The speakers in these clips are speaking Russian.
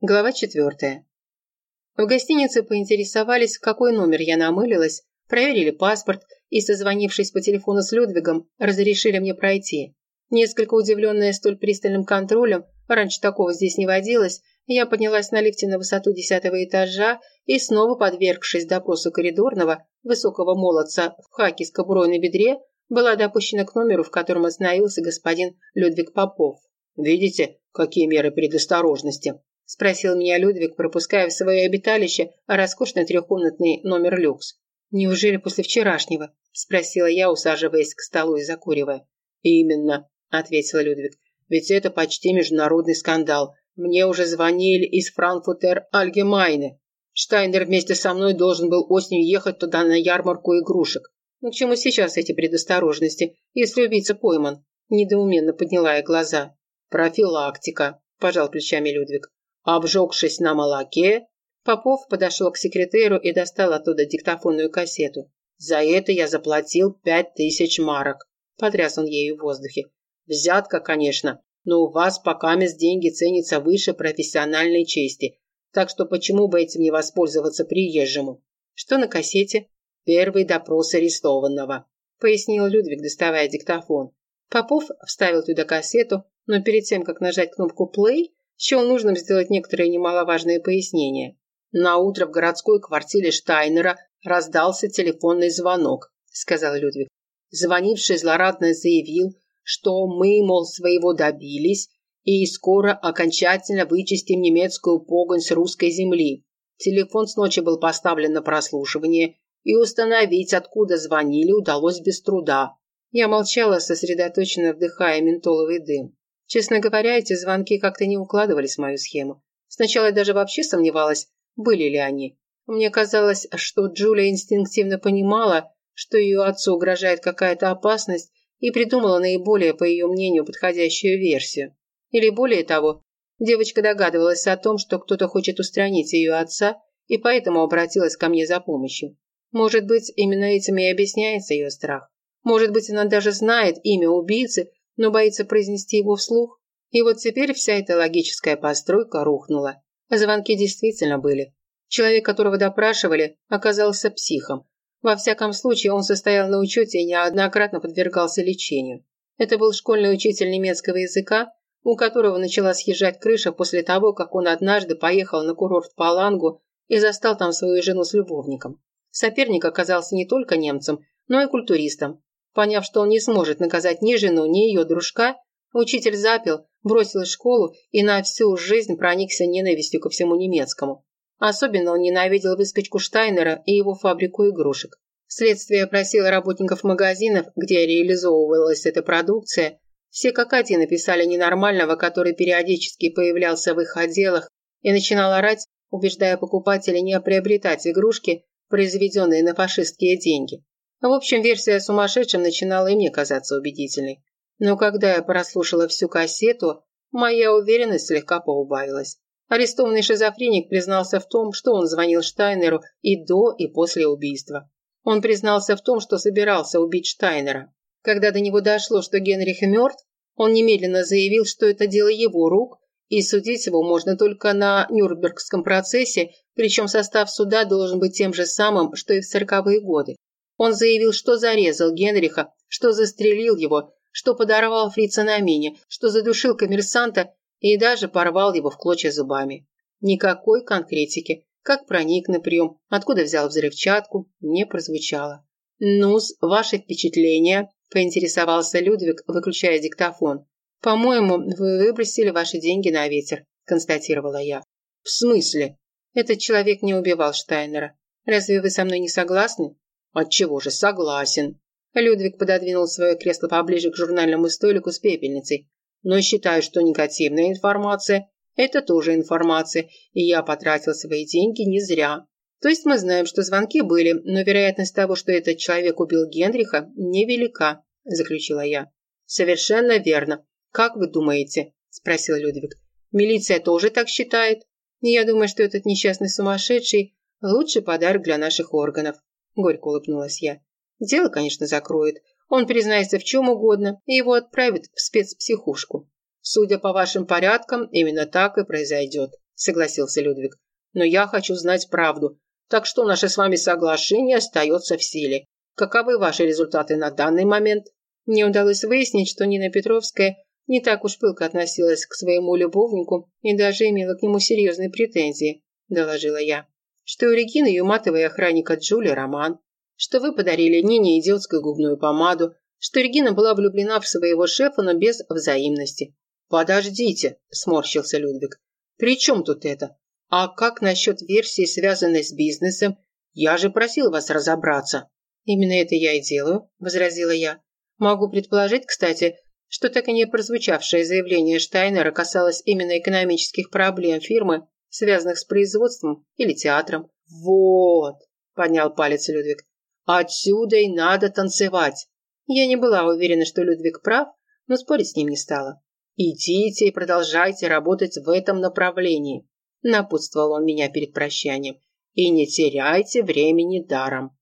Глава четвертая. В гостинице поинтересовались, в какой номер я намылилась, проверили паспорт и, созвонившись по телефону с Людвигом, разрешили мне пройти. Несколько удивленная столь пристальным контролем, раньше такого здесь не водилось, я поднялась на лифте на высоту десятого этажа и, снова подвергшись допросу коридорного, высокого молодца в хаке с кобурой на бедре, была допущена к номеру, в котором остановился господин Людвиг Попов. «Видите, какие меры предосторожности?» – спросил меня Людвиг, пропуская в свое обиталище роскошный трехкомнатный номер люкс. «Неужели после вчерашнего?» – спросила я, усаживаясь к столу и закуривая. «Именно», – ответил Людвиг. «Ведь это почти международный скандал. Мне уже звонили из Франкфуртер Альгемайне. Штайнер вместе со мной должен был осенью ехать туда на ярмарку игрушек. Ну к чему сейчас эти предосторожности, если убийца пойман?» Недоуменно подняла я глаза. «Профилактика», – пожал плечами Людвиг. Обжегшись на молоке, Попов подошел к секретеру и достал оттуда диктофонную кассету. «За это я заплатил пять тысяч марок», – потряс он ею в воздухе. «Взятка, конечно, но у вас пока мест деньги ценятся выше профессиональной чести, так что почему бы этим не воспользоваться приезжему?» «Что на кассете?» «Первый допрос арестованного», – пояснил Людвиг, доставая диктофон. Попов вставил туда кассету, но перед тем, как нажать кнопку «плей», счел нужным сделать некоторые немаловажные пояснения. На утро в городской квартире Штайнера раздался телефонный звонок, сказал Людвиг. Звонивший злорадно заявил, что мы, мол, своего добились и скоро окончательно вычистим немецкую погонь с русской земли. Телефон с ночи был поставлен на прослушивание, и установить, откуда звонили, удалось без труда. Я молчала, сосредоточенно вдыхая ментоловый дым. Честно говоря, эти звонки как-то не укладывались в мою схему. Сначала я даже вообще сомневалась, были ли они. Мне казалось, что Джулия инстинктивно понимала, что ее отцу угрожает какая-то опасность, и придумала наиболее, по ее мнению, подходящую версию. Или более того, девочка догадывалась о том, что кто-то хочет устранить ее отца, и поэтому обратилась ко мне за помощью. Может быть, именно этим и объясняется ее страх. Может быть, она даже знает имя убийцы, но боится произнести его вслух. И вот теперь вся эта логическая постройка рухнула. Звонки действительно были. Человек, которого допрашивали, оказался психом. Во всяком случае, он состоял на учете и неоднократно подвергался лечению. Это был школьный учитель немецкого языка, у которого начала съезжать крыша после того, как он однажды поехал на курорт Палангу и застал там свою жену с любовником. Соперник оказался не только немцем, но и культуристом, Поняв, что он не сможет наказать ни жену, ни ее дружка, учитель запил, бросил школу и на всю жизнь проникся ненавистью ко всему немецкому. Особенно он ненавидел выскочку Штайнера и его фабрику игрушек. Следствие опросило работников магазинов, где реализовывалась эта продукция. Все как один написали ненормального, который периодически появлялся в их отделах и начинал орать, убеждая покупателей не приобретать игрушки, произведенные на фашистские деньги. В общем, версия о сумасшедшем начинала и мне казаться убедительной. Но когда я прослушала всю кассету, моя уверенность слегка поубавилась. Арестованный шизофреник признался в том, что он звонил Штайнеру и до, и после убийства. Он признался в том, что собирался убить Штайнера. Когда до него дошло, что Генрих мертв, он немедленно заявил, что это дело его рук, и судить его можно только на Нюрнбергском процессе, причем состав суда должен быть тем же самым, что и в сороковые годы. Он заявил, что зарезал Генриха, что застрелил его, что подорвал фрица на мине, что задушил коммерсанта и даже порвал его в клочья зубами. Никакой конкретики, как проник на прием, откуда взял взрывчатку, не прозвучало. «Ну-с, ваши впечатления?» – поинтересовался Людвиг, выключая диктофон. «По-моему, вы выбросили ваши деньги на ветер», – констатировала я. «В смысле?» «Этот человек не убивал Штайнера. Разве вы со мной не согласны?» Отчего же, согласен. Людвиг пододвинул свое кресло поближе к журнальному столику с пепельницей. Но считаю, что негативная информация – это тоже информация, и я потратил свои деньги не зря. То есть мы знаем, что звонки были, но вероятность того, что этот человек убил Генриха, невелика, заключила я. Совершенно верно. Как вы думаете? спросил Людвиг. Милиция тоже так считает? Я думаю, что этот несчастный сумасшедший – лучший подарок для наших органов. Горько улыбнулась я. Дело, конечно, закроет. Он признается в чем угодно, и его отправят в спецпсихушку. Судя по вашим порядкам, именно так и произойдет, согласился Людвиг. «Но я хочу знать правду. Так что наше с вами соглашение остается в силе. Каковы ваши результаты на данный момент?» Мне удалось выяснить, что Нина Петровская не так уж пылко относилась к своему любовнику и даже имела к нему серьезные претензии, доложила я. Что у Регины и у матовой охранника Джули роман, что вы подарили Нине идиотскую губную помаду, что Регина была влюблена в своего шефа, но без взаимности. «Подождите», – сморщился Людвиг. «При чем тут это? А как насчет версии, связанной с бизнесом? Я же просил вас разобраться». «Именно это я и делаю», – возразила я. «Могу предположить, кстати, что так и не прозвучавшее заявление Штайнера касалось именно экономических проблем фирмы, связанных с производством или театром. «Вот», – поднял палец Людвиг, – «отсюда и надо танцевать». Я не была уверена, что Людвиг прав, но спорить с ним не стала. «Идите и продолжайте работать в этом направлении», – напутствовал он меня перед прощанием. «И не теряйте времени даром».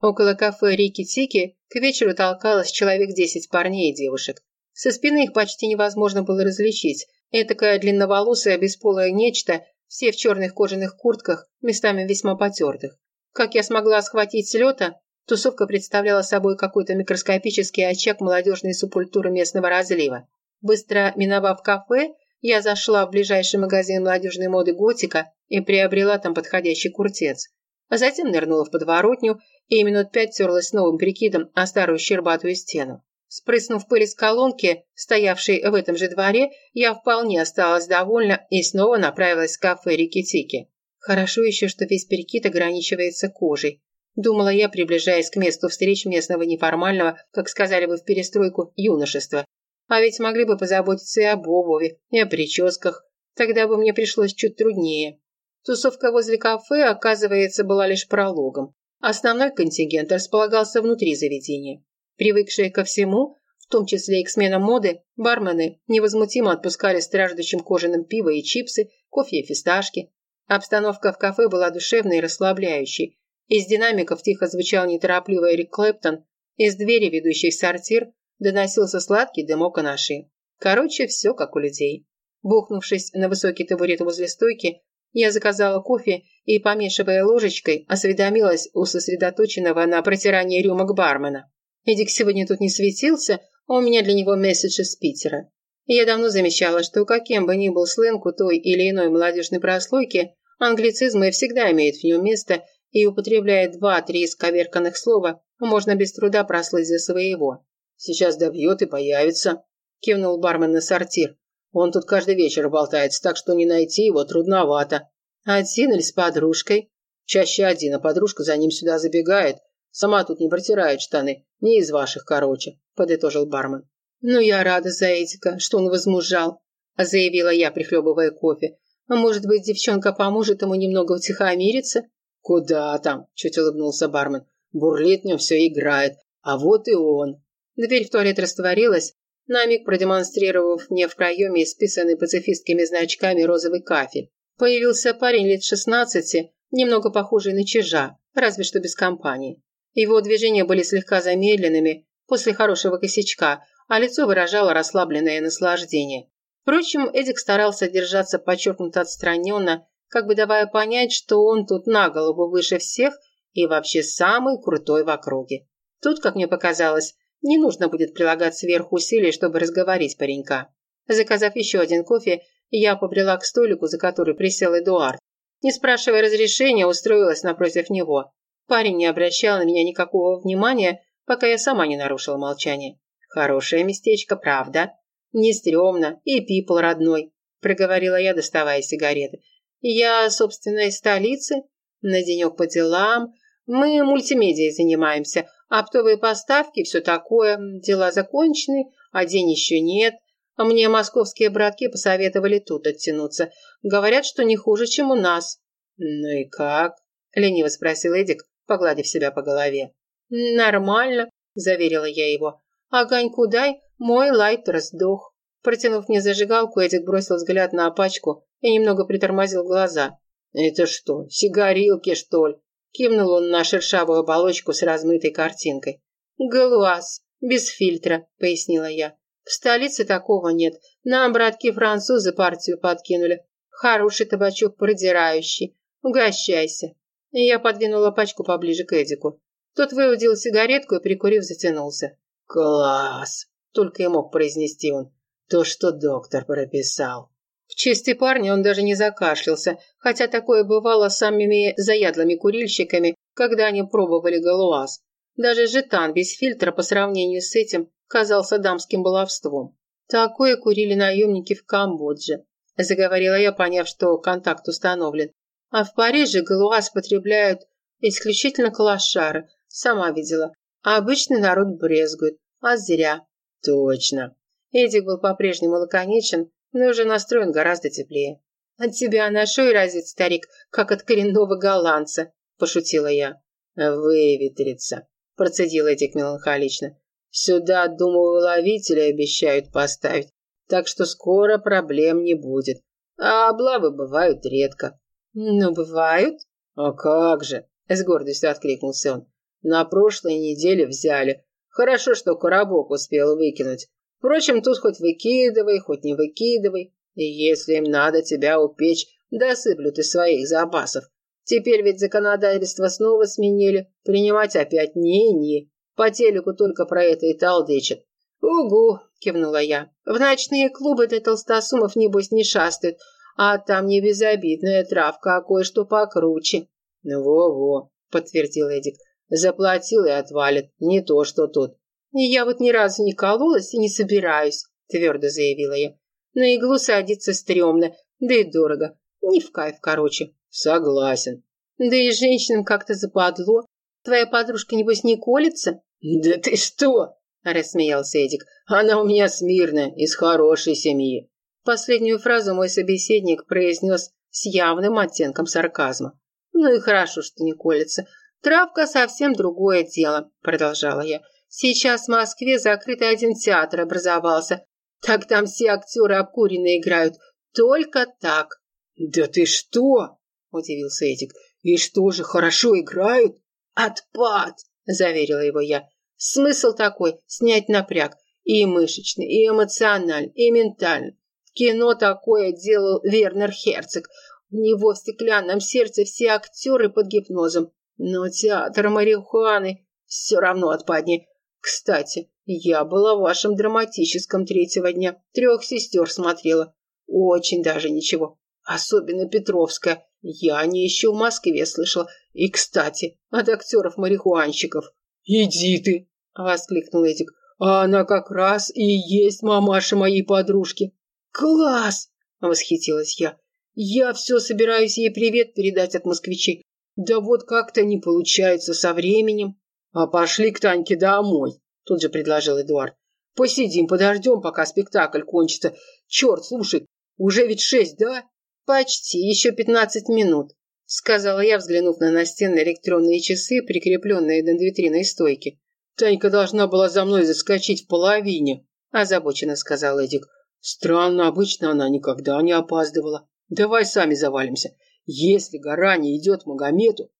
Около кафе Рики-Тики к вечеру толкалось человек десять парней и девушек. Со спины их почти невозможно было различить. Этакое длинноволосое бесполое нечто, все в черных кожаных куртках, местами весьма потертых. Как я смогла схватить с лета, тусовка представляла собой какой-то микроскопический очаг молодежной субкультуры местного разлива. Быстро миновав кафе, я зашла в ближайший магазин молодежной моды «Готика» и приобрела там подходящий куртец. А затем нырнула в подворотню и минут пять терлась новым прикидом о старую щербатую стену. Спрыснув пыль из колонки, стоявшей в этом же дворе, я вполне осталась довольна и снова направилась в кафе Рикки-Тики. Хорошо еще, что весь перекид ограничивается кожей. Думала я, приближаясь к месту встреч местного неформального, как сказали бы в перестройку, юношества. А ведь могли бы позаботиться и об обуви, и о прическах. Тогда бы мне пришлось чуть труднее. Тусовка возле кафе, оказывается, была лишь прологом. Основной контингент располагался внутри заведения. Привыкшие ко всему, в том числе и к сменам моды, бармены невозмутимо отпускали страждущим кожаным пиво и чипсы, кофе и фисташки. Обстановка в кафе была душевной и расслабляющей. Из динамиков тихо звучал неторопливый Эрик Клэптон, из двери, ведущей в сортир, доносился сладкий дымок анаши. Короче, все как у людей. Бухнувшись на высокий табурет возле стойки, я заказала кофе и, помешивая ложечкой, осведомилась у сосредоточенного на протирании рюмок бармена. Эдик сегодня тут не светился, а у меня для него месседж из Питера. я давно замечала, что каким бы ни был сленг у той или иной молодежной прослойки, англицизмы всегда имеют в нем место, и употребляя два-три исковерканных слова, можно без труда прослыть за своего. «Сейчас добьет и появится», – кивнул бармен на сортир. Он тут каждый вечер болтается, так что не найти его трудновато. Один или с подружкой? Чаще один, а подружка за ним сюда забегает. Сама тут не протирает штаны. Не из ваших, короче, подытожил бармен. Ну, я рада за Эдика, что он возмужал, заявила я, прихлебывая кофе. А может быть, девчонка поможет ему немного утихомириться? Куда там? Чуть улыбнулся бармен. Бурлит в нем все играет. А вот и он. Дверь в туалет растворилась, на миг продемонстрировав мне в проеме исписанный пацифистскими значками розовый кафель. Появился парень лет шестнадцати, немного похожий на чижа, разве что без компании. Его движения были слегка замедленными после хорошего косячка, а лицо выражало расслабленное наслаждение. Впрочем, Эдик старался держаться подчеркнуто отстраненно, как бы давая понять, что он тут на голову выше всех и вообще самый крутой в округе. Тут, как мне показалось, не нужно будет прилагать сверхусилий, чтобы разговорить паренька. Заказав еще один кофе, я побрела к столику, за который присел Эдуард. Не спрашивая разрешения, устроилась напротив него. Парень не обращал на меня никакого внимания, пока я сама не нарушила молчание. «Хорошее местечко, правда?» «Не стрёмно, и пипл родной», – проговорила я, доставая сигареты. «Я, собственно, из столицы, на денек по делам. Мы мультимедией занимаемся, Оптовые поставки, все такое, дела закончены, а день еще нет. Мне московские братки посоветовали тут оттянуться. Говорят, что не хуже, чем у нас. Ну и как? Лениво спросил Эдик, погладив себя по голове. Нормально, заверила я его. Огоньку дай, мой лайтер сдох. Протянув мне зажигалку, Эдик бросил взгляд на пачку и немного притормозил глаза. «Это что, сигарилки, что ли?» Кивнул он на шершавую оболочку с размытой картинкой. «Галуаз, без фильтра», — пояснила я. «В столице такого нет. Нам братки-французы партию подкинули. Хороший табачок продирающий. Угощайся. Я подвинула пачку поближе к Эдику. Тот выудил сигаретку и, прикурив, затянулся. «Класс!» – только и мог произнести он. «То, что доктор прописал». В чистой парне он даже не закашлялся, хотя такое бывало с самыми заядлыми курильщиками, когда они пробовали галуаз. Даже жетан без фильтра по сравнению с этим казался дамским баловством. Такое курили наемники в Камбодже. Заговорила я, поняв, что контакт установлен. А в Париже галуаз потребляют исключительно калашары. Сама видела. А обычный народ брезгует. А зря. Точно. Эдик был по-прежнему лаконичен, но уже настроен гораздо теплее. «От тебя на шее разит старик, как от коренного голландца», – пошутила я. «Выветрится», – процедил Эдик меланхолично. «Сюда, думаю, ловители обещают поставить, так что скоро проблем не будет. А облавы бывают редко». «Ну, бывают?» «А как же!» – с гордостью откликнулся он. «На прошлой неделе взяли. Хорошо, что коробок успел выкинуть. Впрочем, тут хоть выкидывай, хоть не выкидывай. И если им надо тебя упечь, досыплют из своих запасов. Теперь ведь законодательство снова сменили. Принимать опять не-не. По телеку только про это и талдычат. «Угу», – кивнула я. «В ночные клубы для толстосумов, небось, не шастают, а там не безобидная травка, а кое-что покруче». «Во-во», – подтвердил Эдик. «Заплатил и отвалит. Не то, что тут. «Я вот ни разу не кололась и не собираюсь», – твердо заявила я. «На иглу садиться стрёмно, да и дорого. Не в кайф, короче». «Согласен». «Да и женщинам как-то западло. Твоя подружка, небось, не колется?» «Да ты что?» – рассмеялся Эдик. «Она у меня смирная, из хорошей семьи». Последнюю фразу мой собеседник произнес с явным оттенком сарказма. «Ну и хорошо, что не колется. Травка совсем другое дело», – продолжала я. Сейчас в Москве закрытый один театр образовался. Так там все актеры обкуренные играют. Только так. Да ты что? Удивился Эдик. И что же, хорошо играют? Отпад, заверила его я. Смысл такой – снять напряг. И мышечный, и эмоциональный, и ментальный. Кино такое делал Вернер Херцог. У него в стеклянном сердце все актеры под гипнозом. Но театр марихуаны все равно отпаднее. Кстати, я была в вашем драматическом третьего дня. Трех сестер смотрела. Очень даже ничего. Особенно Петровская. Я не еще в Москве слышала. И, кстати, от актеров-марихуанщиков. «Иди ты!» – воскликнул Эдик. «А она как раз и есть мамаша моей подружки». «Класс!» – восхитилась я. «Я все собираюсь ей привет передать от москвичей. Да вот как-то не получается со временем». «А пошли к Таньке домой», – тут же предложил Эдуард. «Посидим, подождем, пока спектакль кончится. Черт, слушай, уже ведь шесть, да?» «Почти, еще пятнадцать минут», – сказала я, взглянув на настенные электронные часы, прикрепленные над витриной стойки. «Танька должна была за мной заскочить в половине», – озабоченно сказал Эдик. «Странно, обычно она никогда не опаздывала. Давай сами завалимся. Если гора не идет Магомету...»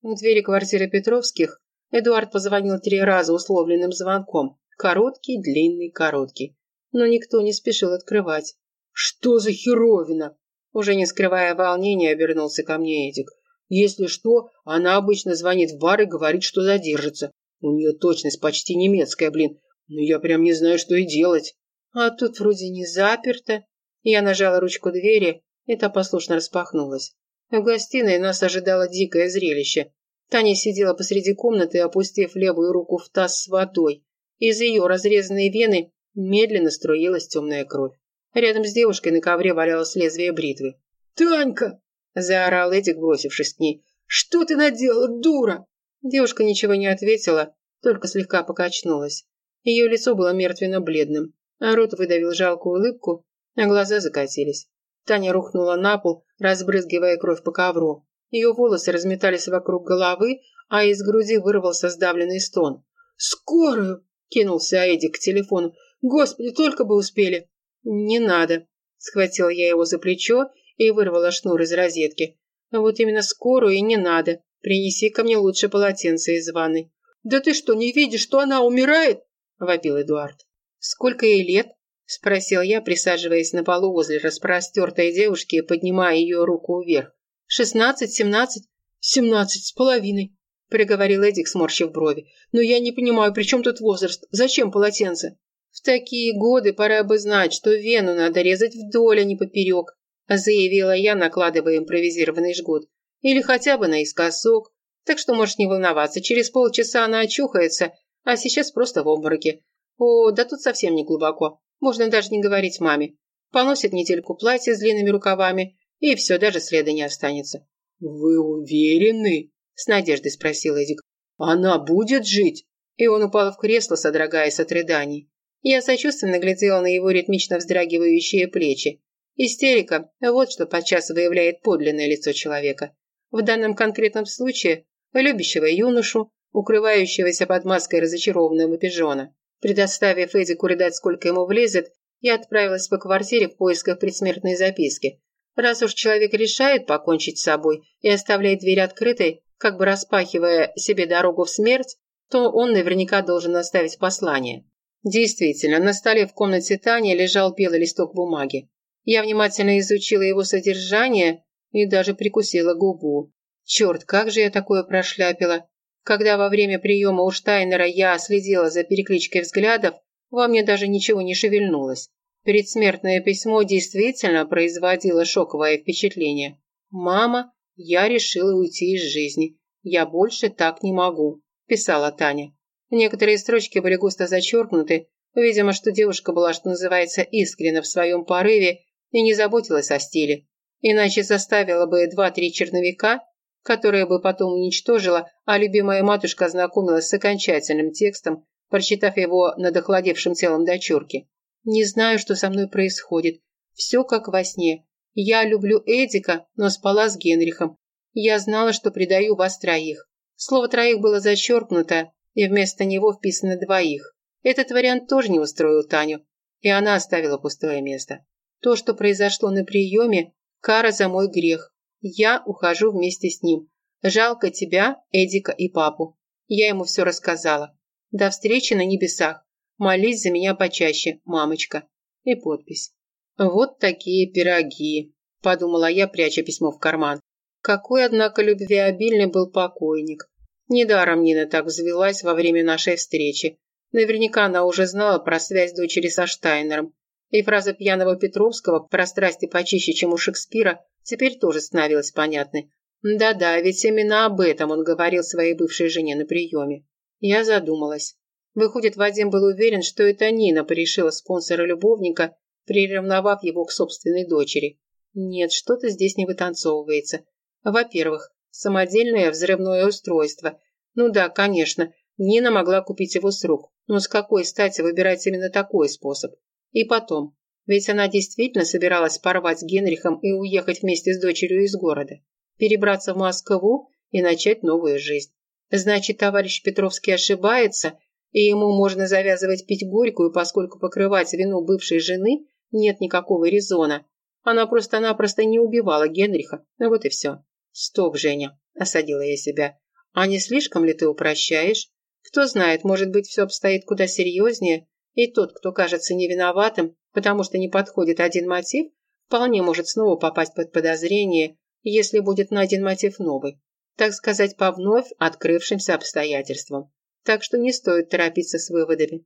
У двери квартиры Петровских Эдуард позвонил три раза условленным звонком. Короткий, длинный, короткий. Но никто не спешил открывать. «Что за херовина?» Уже не скрывая волнения, обернулся ко мне Эдик. «Если что, она обычно звонит в бар и говорит, что задержится. У нее точность почти немецкая, блин. Но я прям не знаю, что и делать». «А тут вроде не заперто». Я нажала ручку двери, и та послушно распахнулась. В гостиной нас ожидало дикое зрелище. Таня сидела посреди комнаты, опустив левую руку в таз с водой. Из ее разрезанной вены медленно струилась темная кровь. Рядом с девушкой на ковре валялось лезвие бритвы. «Танька!» – заорал Эдик, бросившись к ней. «Что ты наделала, дура?» Девушка ничего не ответила, только слегка покачнулась. Ее лицо было мертвенно-бледным, рот выдавил жалкую улыбку, а глаза закатились. Таня рухнула на пол, разбрызгивая кровь по ковру. Ее волосы разметались вокруг головы, а из груди вырвался сдавленный стон. «Скорую!» – кинулся Эдик к телефону. «Господи, только бы успели!» «Не надо!» – схватила я его за плечо и вырвала шнур из розетки. «Вот именно скорую и не надо. Принеси ко мне лучше полотенце из ванной». «Да ты что, не видишь, что она умирает?» – вопил Эдуард. «Сколько ей лет?» – Спросил я, присаживаясь на полу возле распростертой девушки и поднимая ее руку вверх. «Шестнадцать, семнадцать?» «Семнадцать с половиной», – приговорил Эдик, сморщив брови. «Но я не понимаю, при чем тут возраст? Зачем полотенце?» «В такие годы пора бы знать, что вену надо резать вдоль, а не поперек», – заявила я, накладывая импровизированный жгут. «Или хотя бы наискосок. Так что можешь не волноваться, через полчаса она очухается, а сейчас просто в обмороке. О, да тут совсем не глубоко. Можно даже не говорить маме. Поносит недельку платье с длинными рукавами, и все, даже следа не останется. «Вы уверены?» – с надеждой спросил Эдик. «Она будет жить?» И он упал в кресло, содрогаясь от рыданий. Я сочувственно глядела на его ритмично вздрагивающие плечи. Истерика – вот что подчас выявляет подлинное лицо человека. В данном конкретном случае – любящего юношу, укрывающегося под маской разочарованного пижона. Предоставив Эдику рыдать, сколько ему влезет, я отправилась по квартире в поисках предсмертной записки. Раз уж человек решает покончить с собой и оставляет дверь открытой, как бы распахивая себе дорогу в смерть, то он наверняка должен оставить послание. Действительно, на столе в комнате Тани лежал белый листок бумаги. Я внимательно изучила его содержание и даже прикусила губу. Черт, как же я такое прошляпила. Когда во время приема у Штайнера я следила за перекличкой взглядов, во мне даже ничего не шевельнулось. Предсмертное письмо действительно производило шоковое впечатление. «Мама, я решила уйти из жизни. Я больше так не могу», – писала Таня. Некоторые строчки были густо зачеркнуты, видимо, что девушка была, что называется, искренна в своем порыве и не заботилась о стиле. Иначе заставила бы два-три черновика, которые бы потом уничтожила, а любимая матушка ознакомилась с окончательным текстом, прочитав его над охладевшим телом дочурки. Не знаю, что со мной происходит. Все как во сне. Я люблю Эдика, но спала с Генрихом. Я знала, что предаю вас троих. Слово «троих» было зачеркнуто, и вместо него вписано «двоих». Этот вариант тоже не устроил Таню, и она оставила пустое место. То, что произошло на приеме, кара за мой грех. Я ухожу вместе с ним. Жалко тебя, Эдика и папу. Я ему все рассказала. До встречи на небесах. Молись за меня почаще, мамочка. И подпись. Вот такие пироги, подумала я, пряча письмо в карман. Какой, однако, любвеобильный был покойник. Недаром Нина так взвелась во время нашей встречи. Наверняка она уже знала про связь дочери со Штайнером. И фраза пьяного Петровского про страсти почище, чем у Шекспира, теперь тоже становилась понятной. Да-да, ведь именно об этом он говорил своей бывшей жене на приеме. Я задумалась. Выходит, Вадим был уверен, что это Нина порешила спонсора любовника, приревновав его к собственной дочери. Нет, что-то здесь не вытанцовывается. Во-первых, самодельное взрывное устройство. Ну да, конечно, Нина могла купить его с рук. Но с какой стати выбирать именно такой способ? И потом, ведь она действительно собиралась порвать с Генрихом и уехать вместе с дочерью из города. Перебраться в Москву и начать новую жизнь. Значит, товарищ Петровский ошибается, и ему можно завязывать пить горькую, поскольку покрывать вину бывшей жены нет никакого резона. Она просто-напросто не убивала Генриха, вот и все. «Стоп, Женя», – осадила я себя. «А не слишком ли ты упрощаешь? Кто знает, может быть, все обстоит куда серьезнее, и тот, кто кажется невиноватым, потому что не подходит один мотив, вполне может снова попасть под подозрение, если будет найден мотив новый, так сказать, по вновь открывшимся обстоятельствам так что не стоит торопиться с выводами.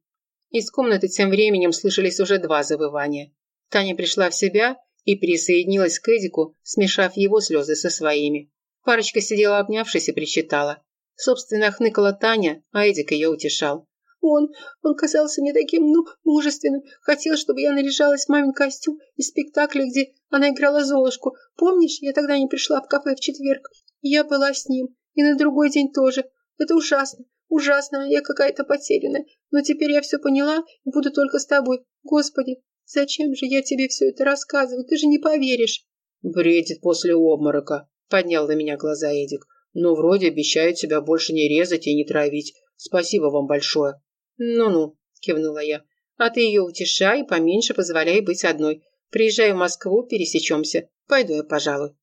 Из комнаты тем временем слышались уже два завывания. Таня пришла в себя и присоединилась к Эдику, смешав его слезы со своими. Парочка сидела обнявшись и причитала. Собственно, хныкала Таня, а Эдик ее утешал. Он, он казался мне таким, ну, мужественным. Хотел, чтобы я наряжалась в мамин костюм из спектакля, где она играла Золушку. Помнишь, я тогда не пришла в кафе в четверг? Я была с ним. И на другой день тоже. Это ужасно. Ужасно, я какая-то потерянная. Но теперь я все поняла и буду только с тобой. Господи, зачем же я тебе все это рассказываю? Ты же не поверишь. Бредит после обморока, поднял на меня глаза Эдик. Но вроде обещают тебя больше не резать и не травить. Спасибо вам большое. Ну-ну, кивнула я. А ты ее утешай и поменьше позволяй быть одной. Приезжай в Москву, пересечемся. Пойду я, пожалуй.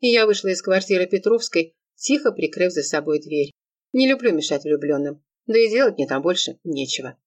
И я вышла из квартиры Петровской, тихо прикрыв за собой дверь. Не люблю мешать влюбленным. Да и делать мне там больше нечего.